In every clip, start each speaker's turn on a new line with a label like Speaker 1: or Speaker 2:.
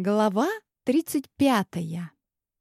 Speaker 1: Глава 35.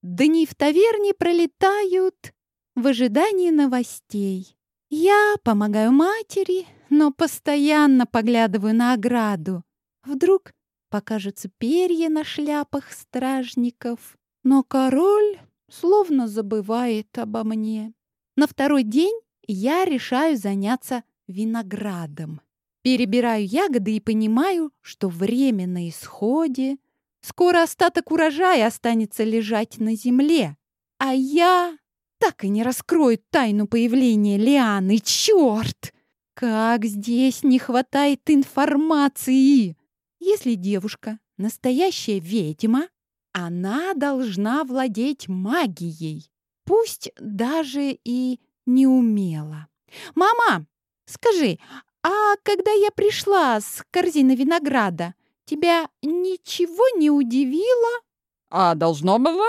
Speaker 1: Дни в таверне пролетают в ожидании новостей. Я помогаю матери, но постоянно поглядываю на ограду. Вдруг покажутся перья на шляпах стражников. Но король словно забывает обо мне. На второй день я решаю заняться виноградом. Перебираю ягоды и понимаю, что время на исходе. Скоро остаток урожая останется лежать на земле. А я так и не раскрою тайну появления Лианы. Черт! Как здесь не хватает информации! Если девушка настоящая ведьма, она должна владеть магией, пусть даже и не умела. «Мама, скажи, а когда я пришла с корзиной винограда, тебя ничего не удивило?»
Speaker 2: «А должно было?»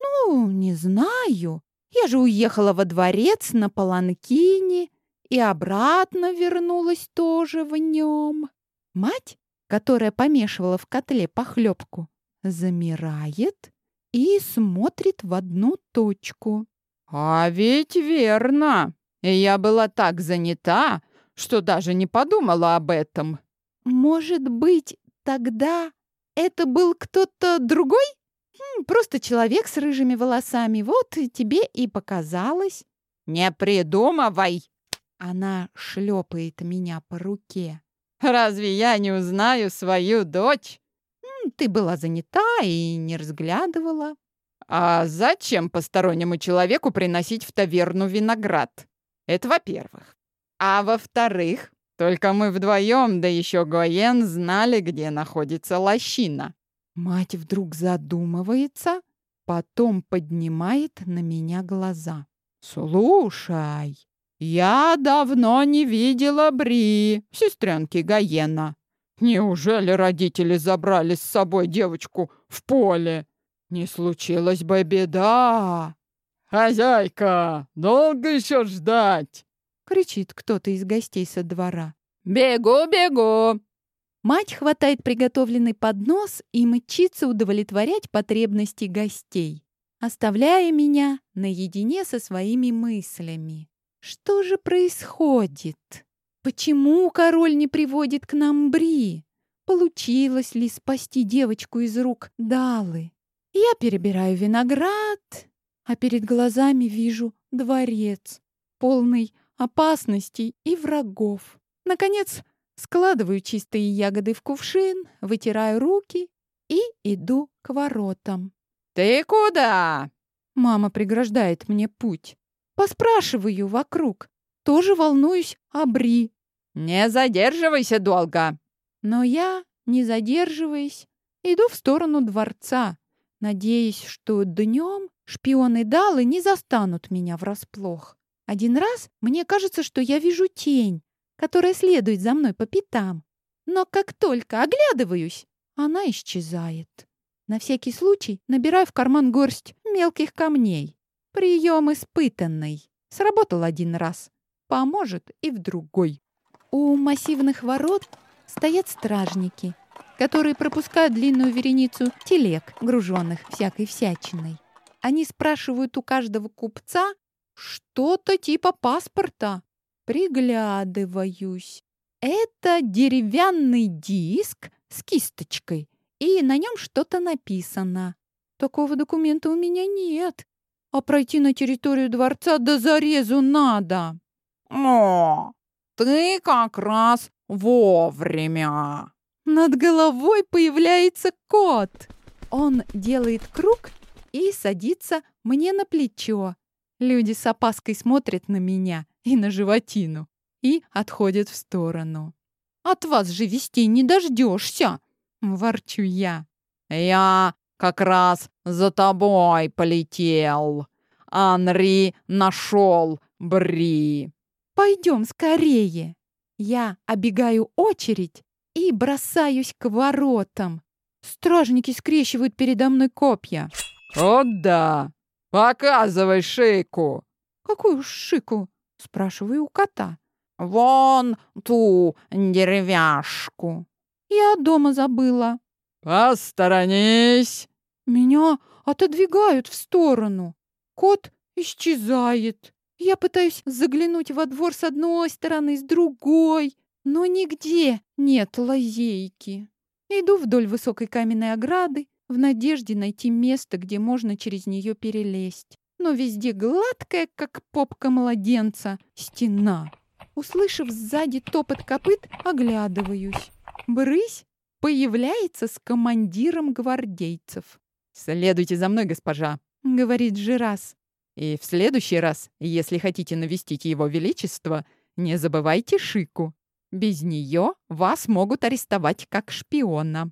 Speaker 1: «Ну, не знаю. Я же уехала во дворец на Паланкине и обратно вернулась тоже в нем». Мать, которая помешивала в котле похлебку, замирает и смотрит в одну точку.
Speaker 2: «А ведь верно. Я была так занята, что даже не подумала об этом».
Speaker 1: «Может быть, тогда это был кто-то другой? Хм, просто человек с рыжими волосами. Вот тебе и показалось».
Speaker 2: «Не придумывай!»
Speaker 1: Она шлепает меня по руке.
Speaker 2: «Разве я не узнаю свою дочь?»
Speaker 1: «Ты была занята и не разглядывала».
Speaker 2: «А зачем постороннему человеку приносить в таверну виноград? Это во-первых. А во-вторых, только мы вдвоем, да еще Гоен, знали, где находится лощина».
Speaker 1: Мать вдруг задумывается, потом поднимает на меня глаза.
Speaker 2: «Слушай, я давно не видела Бри, сестренки Гаена. Неужели родители забрали с собой девочку в поле? Не случилось бы беда. Хозяйка, долго еще ждать?
Speaker 1: Кричит кто-то из гостей со двора.
Speaker 2: Бегу, бегу.
Speaker 1: Мать хватает приготовленный поднос и мчится удовлетворять потребности гостей, оставляя меня наедине со своими мыслями. Что же происходит? Почему король не приводит к нам Бри? Получилось ли спасти девочку из рук Далы? Я перебираю виноград, а перед глазами вижу дворец, полный опасностей и врагов. Наконец, складываю чистые ягоды в кувшин, вытираю руки и иду к воротам.
Speaker 2: «Ты куда?»
Speaker 1: Мама преграждает мне путь. Поспрашиваю вокруг. Тоже волнуюсь о Бри.
Speaker 2: «Не задерживайся долго!»
Speaker 1: Но я, не задерживаясь, иду в сторону дворца, надеясь, что днем шпионы Далы не застанут меня врасплох. Один раз мне кажется, что я вижу тень, которая следует за мной по пятам. Но как только оглядываюсь, она исчезает. На всякий случай набираю в карман горсть мелких камней. Прием испытанный. Сработал один раз. Поможет и в другой. У массивных ворот стоят стражники, которые пропускают длинную вереницу телег, груженных всякой всячиной. Они спрашивают у каждого купца что-то типа паспорта. Приглядываюсь. Это деревянный диск с кисточкой, и на нем что-то написано. Такого документа у меня нет. А пройти на территорию дворца до зарезу надо.
Speaker 2: О, ты как раз вовремя.
Speaker 1: Над головой появляется кот. Он делает круг и садится мне на плечо. Люди с опаской смотрят на меня и на животину и отходят в сторону. «От вас же вестей не дождешься!» — ворчу я.
Speaker 2: «Я как раз за тобой полетел. Анри нашел Бри».
Speaker 1: Пойдем скорее. Я обегаю очередь и бросаюсь к воротам. Стражники скрещивают передо мной копья.
Speaker 2: «О да! Показывай шейку!»
Speaker 1: «Какую шику?» — спрашиваю у кота.
Speaker 2: «Вон ту деревяшку».
Speaker 1: «Я дома забыла».
Speaker 2: Посторонись.
Speaker 1: Меня отодвигают в сторону. Кот исчезает. Я пытаюсь заглянуть во двор с одной стороны, с другой, но нигде нет лазейки. Иду вдоль высокой каменной ограды в надежде найти место, где можно через нее перелезть. Но везде гладкая, как попка младенца, стена. Услышав сзади топот копыт, оглядываюсь. Брысь появляется с командиром гвардейцев.
Speaker 2: «Следуйте за мной, госпожа», —
Speaker 1: говорит Жирас.
Speaker 2: «И в следующий раз, если хотите навестить его величество, не забывайте Шику. Без нее вас могут арестовать как шпиона».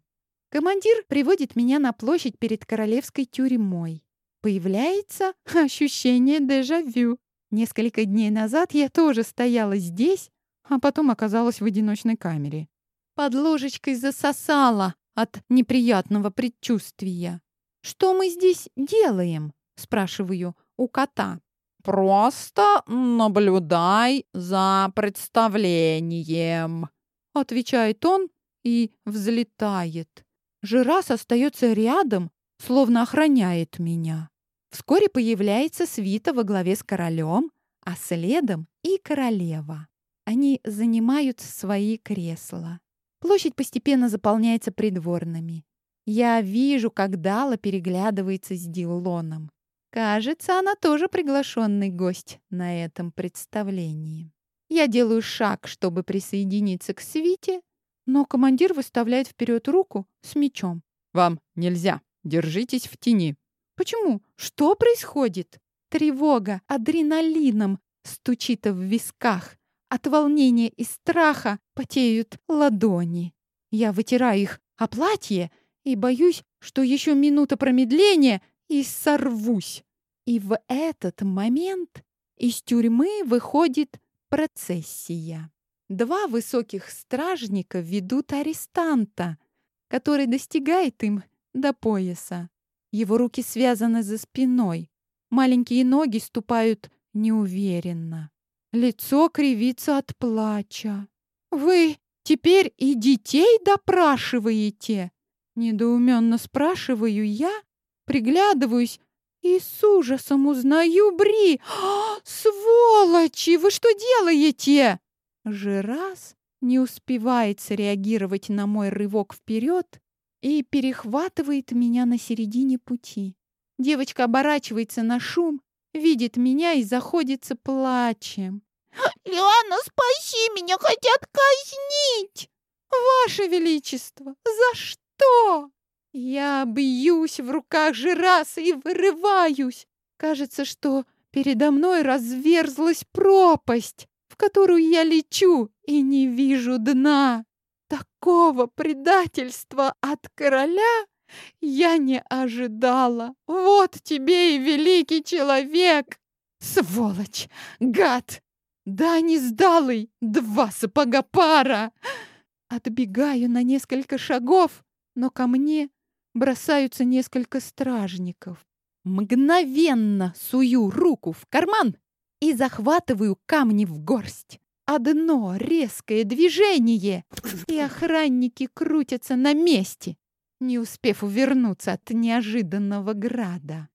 Speaker 1: Командир приводит меня на площадь перед королевской тюрьмой. Появляется ощущение дежавю. Несколько дней назад я тоже стояла здесь, а потом оказалась в одиночной камере. Под ложечкой засосала от неприятного предчувствия. «Что мы здесь делаем?» — спрашиваю у кота.
Speaker 2: «Просто наблюдай за представлением», —
Speaker 1: отвечает он и взлетает. Жирас остается рядом, словно охраняет меня. Вскоре появляется свита во главе с королем, а следом и королева. Они занимают свои кресла. Площадь постепенно заполняется придворными. Я вижу, как Дала переглядывается с Диллоном. Кажется, она тоже приглашенный гость на этом представлении. Я делаю шаг, чтобы присоединиться к свите, но командир выставляет вперед руку с мечом.
Speaker 2: «Вам нельзя. Держитесь в тени».
Speaker 1: «Почему? Что происходит?» Тревога адреналином стучит в висках. От волнения и страха потеют ладони. Я вытираю их о платье и боюсь, что еще минута промедления и сорвусь. И в этот момент из тюрьмы выходит процессия. Два высоких стражника ведут арестанта, который достигает им до пояса. Его руки связаны за спиной. Маленькие ноги ступают неуверенно. Лицо кривится от плача. «Вы теперь и детей допрашиваете?» Недоуменно спрашиваю я, приглядываюсь и с ужасом узнаю Бри. «А, «Сволочи! Вы что делаете?» Жирас не успевает среагировать на мой рывок вперед и перехватывает меня на середине пути. Девочка оборачивается на шум, видит меня и заходится плачем.
Speaker 3: «Лиана, спаси меня! Хотят казнить!»
Speaker 1: «Ваше Величество, за что?» Я бьюсь в руках Жираса и вырываюсь. Кажется, что передо мной разверзлась пропасть, в которую я лечу и не вижу дна. Такого предательства от короля я не ожидала. Вот тебе и великий человек. Сволочь, гад, да не сдалый, два сапога пара. Отбегаю на несколько шагов, но ко мне бросаются несколько стражников. Мгновенно сую руку в карман и захватываю камни в горсть. Одно резкое движение, и охранники крутятся на месте, не успев увернуться от неожиданного града.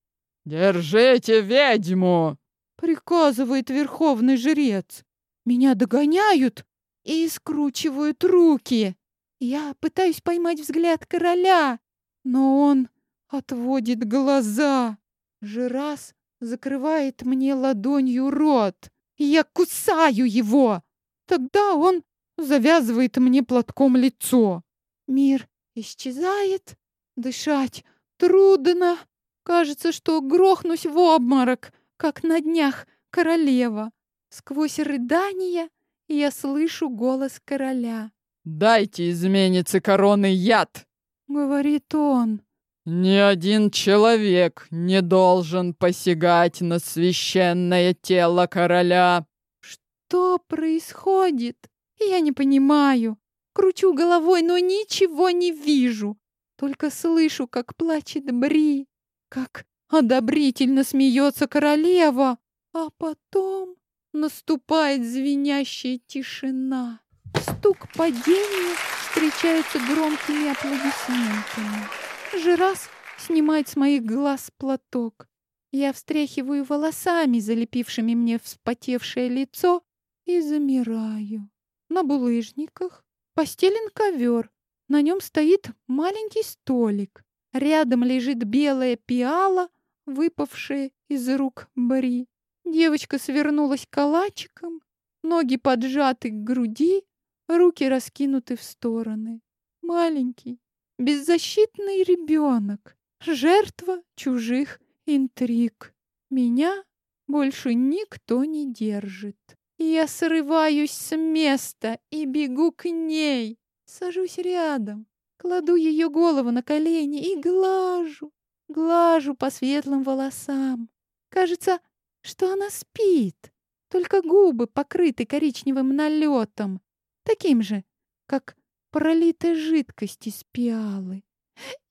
Speaker 2: «Держите ведьму!»
Speaker 1: — приказывает верховный жрец. Меня догоняют и скручивают руки. Я пытаюсь поймать взгляд короля, но он отводит глаза. Жирас закрывает мне ладонью рот. И я кусаю его. Тогда он завязывает мне платком лицо. Мир исчезает. Дышать трудно. Кажется, что грохнусь в обморок, как на днях королева. Сквозь рыдания я слышу голос короля.
Speaker 2: «Дайте изменнице короны яд!»
Speaker 1: — говорит он.
Speaker 2: «Ни один человек не должен посягать на священное тело короля!»
Speaker 1: «Что происходит? Я не понимаю. Кручу головой, но ничего не вижу. Только слышу, как плачет Бри, как одобрительно смеется королева, а потом наступает звенящая тишина. Стук падения встречается громкими аплодисментами. Жирас снимает с моих глаз платок. Я встряхиваю волосами, залепившими мне вспотевшее лицо, и замираю. На булыжниках постелен ковер. На нем стоит маленький столик. Рядом лежит белая пиала, выпавшая из рук Бри. Девочка свернулась калачиком, ноги поджаты к груди, руки раскинуты в стороны. Маленький, беззащитный ребенок, жертва чужих интриг. Меня больше никто не держит. Я срываюсь с места и бегу к ней. Сажусь рядом, кладу ее голову на колени и глажу, глажу по светлым волосам. Кажется, что она спит, только губы покрыты коричневым налетом, таким же, как пролитой жидкость из пиалы.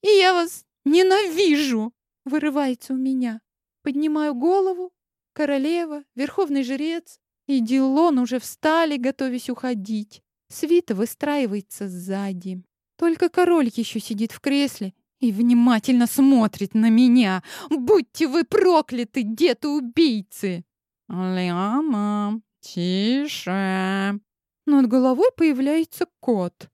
Speaker 1: «И я вас ненавижу!» — вырывается у меня. Поднимаю голову. Королева, верховный жрец, и Дилон уже встали, готовясь уходить. Свита выстраивается сзади. Только король еще сидит в кресле и внимательно смотрит на меня. Будьте вы прокляты, деты-убийцы!
Speaker 2: Лиана, тише.
Speaker 1: Над головой появляется кот.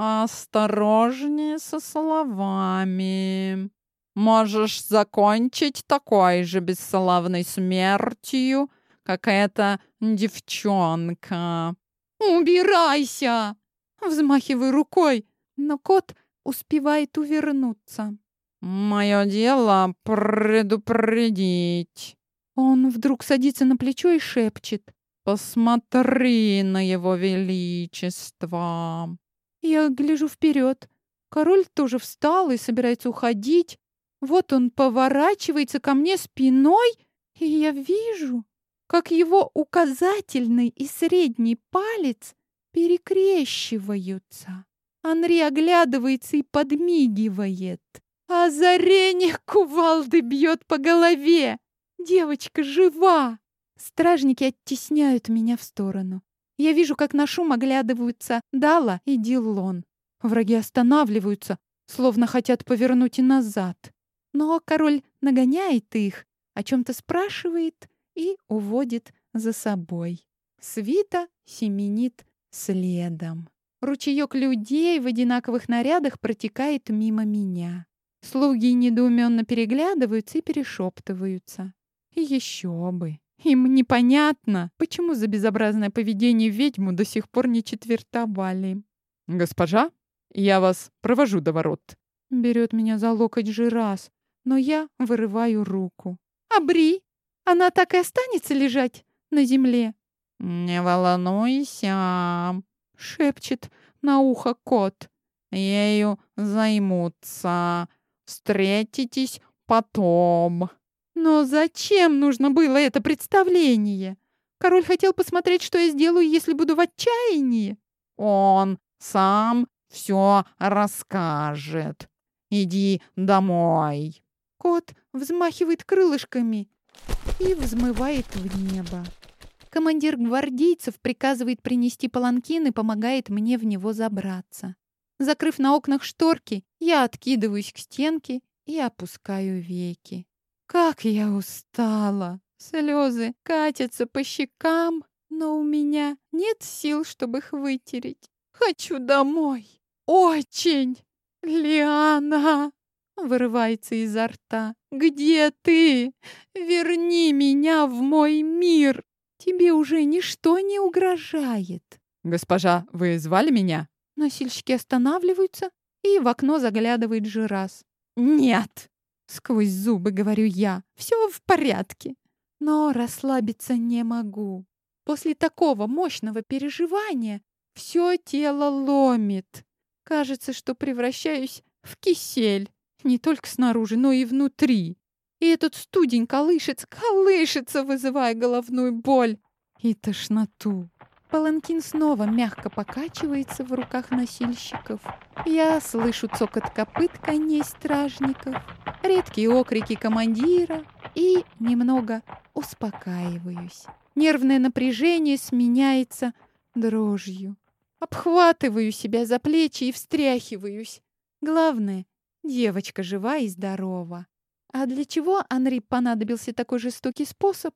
Speaker 2: Осторожнее со словами. Можешь закончить такой же бесславной смертью, как эта девчонка.
Speaker 1: «Убирайся!» Взмахиваю рукой, но кот успевает увернуться.
Speaker 2: «Мое дело предупредить».
Speaker 1: Он вдруг садится на плечо и шепчет.
Speaker 2: «Посмотри на его величество!»
Speaker 1: Я гляжу вперед. Король тоже встал и собирается уходить. Вот он поворачивается ко мне спиной, и я вижу, как его указательный и средний палец перекрещиваются. Анри оглядывается и подмигивает. Озарение кувалды бьет по голове. Девочка жива. Стражники оттесняют меня в сторону. Я вижу, как на шум оглядываются Дала и Диллон. Враги останавливаются, словно хотят повернуть и назад. Но король нагоняет их, о чем-то спрашивает и уводит за собой. Свита семенит следом. Ручеек людей в одинаковых нарядах протекает мимо меня. Слуги недоуменно переглядываются и перешептываются. Еще бы. Им непонятно, почему за безобразное поведение ведьму до сих пор не четвертовали.
Speaker 2: «Госпожа, я вас провожу до ворот».
Speaker 1: Берет меня за локоть Жирас, но я вырываю руку. «Абри!» Она так и останется лежать на земле.
Speaker 2: «Не волнуйся», —
Speaker 1: шепчет на ухо кот.
Speaker 2: «Ею займутся. Встретитесь потом».
Speaker 1: Но зачем нужно было это представление? Король хотел посмотреть, что я сделаю, если буду в отчаянии.
Speaker 2: Он сам все расскажет. Иди домой.
Speaker 1: Кот взмахивает крылышками и взмывает в небо. Командир гвардейцев приказывает принести паланкин и помогает мне в него забраться. Закрыв на окнах шторки, я откидываюсь к стенке и опускаю веки. Как я устала! Слезы катятся по щекам, но у меня нет сил, чтобы их вытереть. Хочу домой. Очень! Лиана! Вырывается изо рта. «Где ты? Верни меня в мой мир! Тебе уже ничто не угрожает!»
Speaker 2: «Госпожа, вы звали меня?»
Speaker 1: Носильщики останавливаются, и в окно заглядывает Жирас. «Нет!» Сквозь зубы говорю я. «Все в порядке!» Но расслабиться не могу. После такого мощного переживания все тело ломит. Кажется, что превращаюсь в кисель. Не только снаружи, но и внутри. И этот студень колышется, колышется, вызывая головную боль и тошноту. Паланкин снова мягко покачивается в руках носильщиков. Я слышу цокот копыт коней стражников, редкие окрики командира и немного успокаиваюсь. Нервное напряжение сменяется дрожью. Обхватываю себя за плечи и встряхиваюсь. Главное, девочка жива и здорова. А для чего Анри понадобился такой жестокий способ,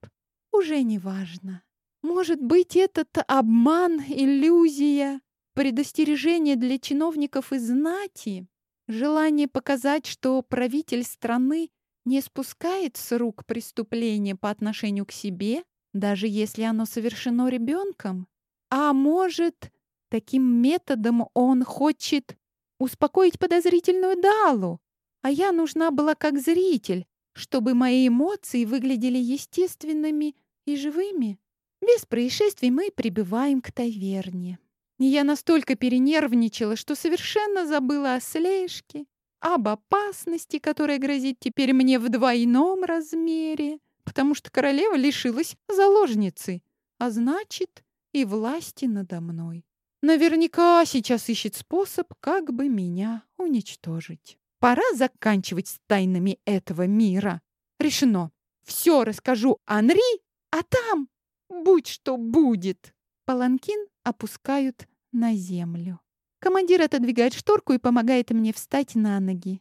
Speaker 1: уже не важно. Может быть, этот обман, иллюзия, предостережение для чиновников и знати, желание показать, что правитель страны не спускает с рук преступление по отношению к себе, даже если оно совершено ребенком. А может, таким методом он хочет успокоить подозрительную Далу, а я нужна была как зритель, чтобы мои эмоции выглядели естественными и живыми. Без происшествий мы прибываем к таверне. Я настолько перенервничала, что совершенно забыла о слежке, об опасности, которая грозит теперь мне в двойном размере, потому что королева лишилась заложницы, а значит и власти надо мной. Наверняка сейчас ищет способ, как бы меня уничтожить. Пора заканчивать с тайнами этого мира. Решено. Все расскажу Анри, а там будь что будет. Паланкин опускают на землю. Командир отодвигает шторку и помогает мне встать на ноги.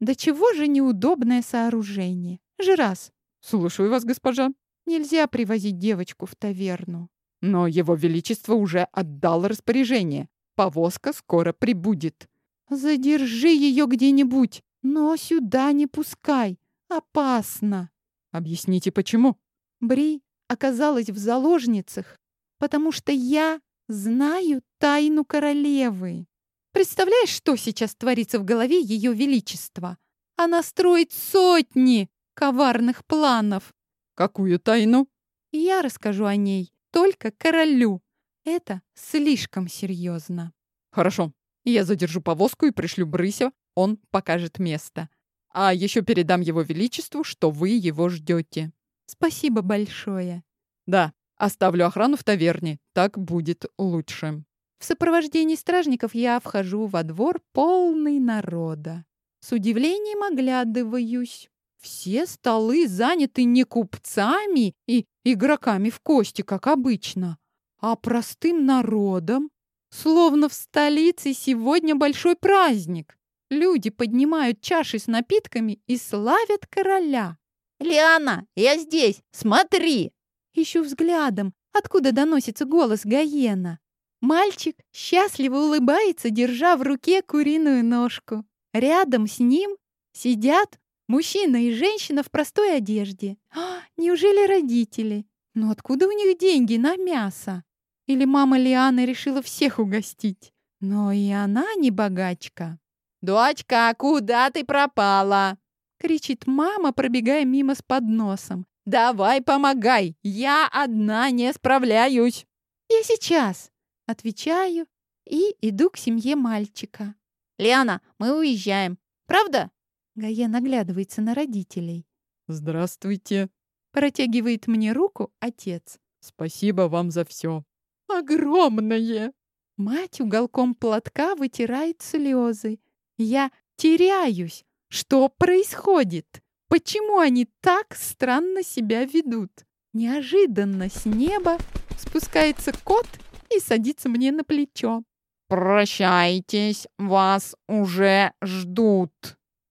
Speaker 1: Да чего же неудобное сооружение. Жирас.
Speaker 2: Слушаю вас, госпожа.
Speaker 1: Нельзя привозить девочку в таверну.
Speaker 2: Но его величество уже отдал распоряжение. Повозка скоро прибудет.
Speaker 1: Задержи ее где-нибудь, но сюда не пускай. Опасно.
Speaker 2: Объясните, почему?
Speaker 1: Бри оказалась в заложницах, потому что я знаю тайну королевы. Представляешь, что сейчас творится в голове ее величества? Она строит сотни коварных планов.
Speaker 2: Какую тайну?
Speaker 1: Я расскажу о ней только королю. Это слишком серьезно.
Speaker 2: Хорошо. Я задержу повозку и пришлю Брыся. Он покажет место. А еще передам его величеству, что вы его ждете.
Speaker 1: Спасибо большое.
Speaker 2: Да, оставлю охрану в таверне. Так будет лучше.
Speaker 1: В сопровождении стражников я вхожу во двор полный народа. С удивлением оглядываюсь. Все столы заняты не купцами и игроками в кости, как обычно, а простым народом. Словно в столице сегодня большой праздник. Люди поднимают чаши с напитками и славят короля.
Speaker 3: «Лиана, я здесь! Смотри!»
Speaker 1: Ищу взглядом, откуда доносится голос Гаена. Мальчик счастливо улыбается, держа в руке куриную ножку. Рядом с ним сидят мужчина и женщина в простой одежде. А, неужели родители? Но откуда у них деньги на мясо? Или мама Лианы решила всех угостить? Но и она не богачка.
Speaker 2: «Дочка, куда ты пропала?»
Speaker 1: — кричит мама, пробегая мимо с подносом.
Speaker 2: «Давай помогай! Я одна не справляюсь!»
Speaker 1: «Я сейчас!» — отвечаю и иду к семье мальчика.
Speaker 3: «Лиана, мы уезжаем. Правда?»
Speaker 1: Гая наглядывается на родителей.
Speaker 2: «Здравствуйте!»
Speaker 1: — протягивает мне руку отец.
Speaker 2: «Спасибо вам за все!»
Speaker 1: «Огромное!» Мать уголком платка вытирает слезы. Я теряюсь. Что происходит? Почему они так странно себя ведут? Неожиданно с неба спускается кот и садится мне на плечо.
Speaker 2: «Прощайтесь, вас уже ждут».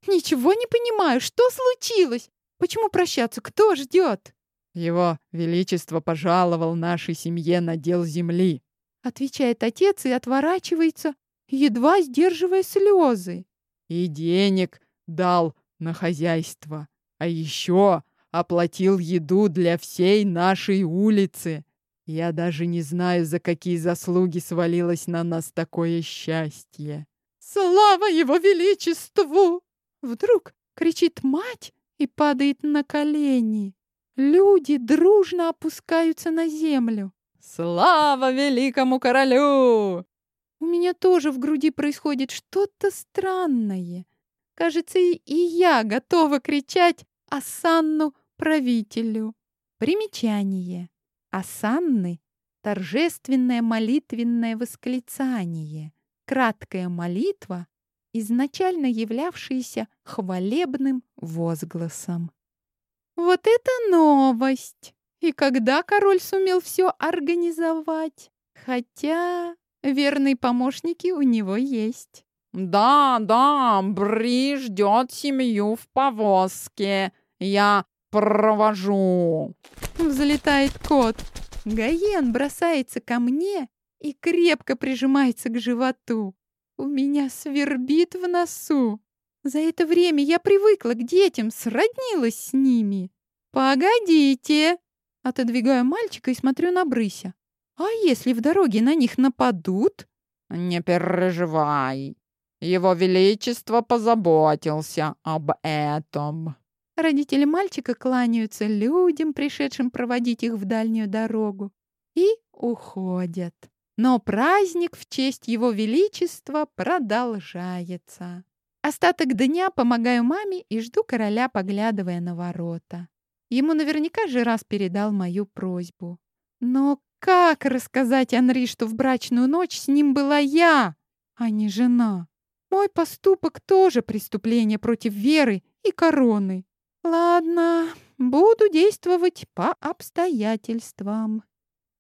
Speaker 1: «Ничего не понимаю, что случилось? Почему прощаться? Кто ждет?»
Speaker 2: «Его Величество пожаловал нашей семье надел земли»,
Speaker 1: отвечает отец и отворачивается, едва сдерживая слезы.
Speaker 2: «И денег дал на хозяйство, а еще оплатил еду для всей нашей улицы. Я даже не знаю, за какие заслуги свалилось на нас такое счастье».
Speaker 1: «Слава его величеству!» Вдруг кричит мать и падает на колени. Люди дружно опускаются на землю.
Speaker 2: «Слава великому королю!»
Speaker 1: У меня тоже в груди происходит что-то странное. Кажется, и я готова кричать «Асанну правителю». Примечание. Асанны — торжественное молитвенное восклицание, краткая молитва, изначально являвшаяся хвалебным возгласом. Вот это новость! И когда король сумел все организовать? Хотя Верные помощники у него есть.
Speaker 2: Да, да, Бри ждет семью в повозке. Я провожу.
Speaker 1: Взлетает кот. Гаен бросается ко мне и крепко прижимается к животу. У меня свербит в носу. За это время я привыкла к детям, сроднилась с ними. «Погодите!» Отодвигаю мальчика и смотрю на Брыся. «А если в дороге на них нападут?»
Speaker 2: «Не переживай. Его Величество позаботился об этом».
Speaker 1: Родители мальчика кланяются людям, пришедшим проводить их в дальнюю дорогу, и уходят. Но праздник в честь Его Величества продолжается. Остаток дня помогаю маме и жду короля, поглядывая на ворота. Ему наверняка же раз передал мою просьбу. Но как рассказать Анри, что в брачную ночь с ним была я, а не жена? Мой поступок тоже преступление против веры и короны. Ладно, буду действовать по обстоятельствам.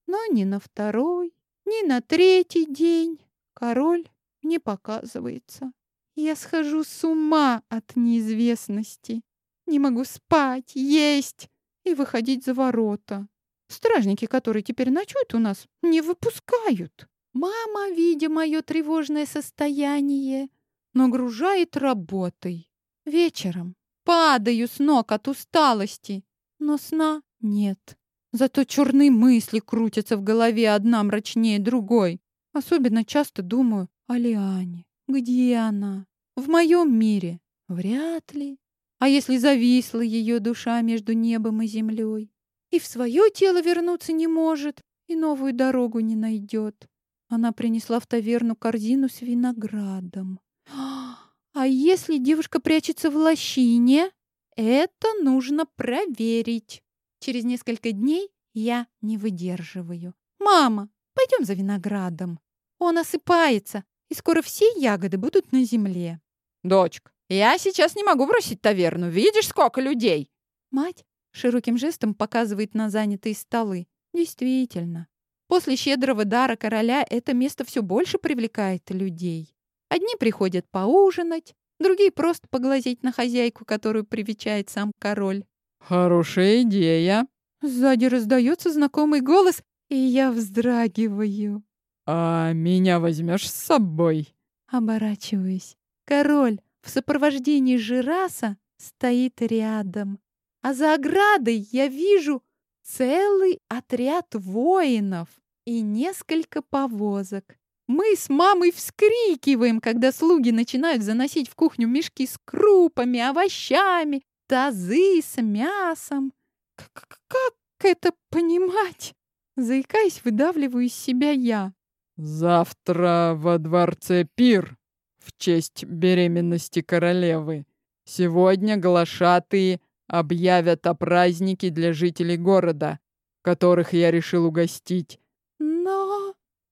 Speaker 1: Но ни на второй, ни на третий день король не показывается. Я схожу с ума от неизвестности. Не могу спать, есть и выходить за ворота. Стражники, которые теперь ночуют у нас, не выпускают. Мама, видя мое тревожное состояние, нагружает работой. Вечером Падаю с ног от усталости, но сна нет. Зато черные мысли крутятся в голове одна мрачнее другой. Особенно часто думаю о Лиане. Где она? В моем мире? Вряд ли. А если зависла ее душа между небом и землей? И в свое тело вернуться не может, и новую дорогу не найдет. Она принесла в таверну корзину с виноградом. А если девушка прячется в лощине? Это нужно проверить. Через несколько дней я не выдерживаю. Мама, пойдем за виноградом. Он осыпается, и скоро все ягоды будут на земле.
Speaker 2: Дочка, я сейчас не могу бросить таверну. Видишь, сколько людей?
Speaker 1: Мать широким жестом показывает на занятые столы. Действительно. После щедрого дара короля это место все больше привлекает людей. Одни приходят поужинать, другие просто поглазеть на хозяйку, которую привечает сам король.
Speaker 2: «Хорошая идея!»
Speaker 1: Сзади раздается знакомый голос, и я вздрагиваю.
Speaker 2: «А меня возьмешь с собой?»
Speaker 1: Оборачиваюсь. Король в сопровождении Жираса стоит рядом. А за оградой я вижу целый отряд воинов и несколько повозок. Мы с мамой вскрикиваем, когда слуги начинают заносить в кухню мешки с крупами, овощами, тазы с мясом. Как это понимать? Заикаясь, выдавливаю из себя я.
Speaker 2: Завтра во дворце пир в честь беременности королевы. Сегодня глашатые объявят о празднике для жителей города, которых я решил угостить.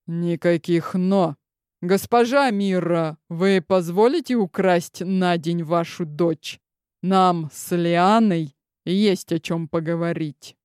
Speaker 2: «Никаких «но». Госпожа Мира, вы позволите украсть на день вашу дочь? Нам с Лианой есть о чем поговорить».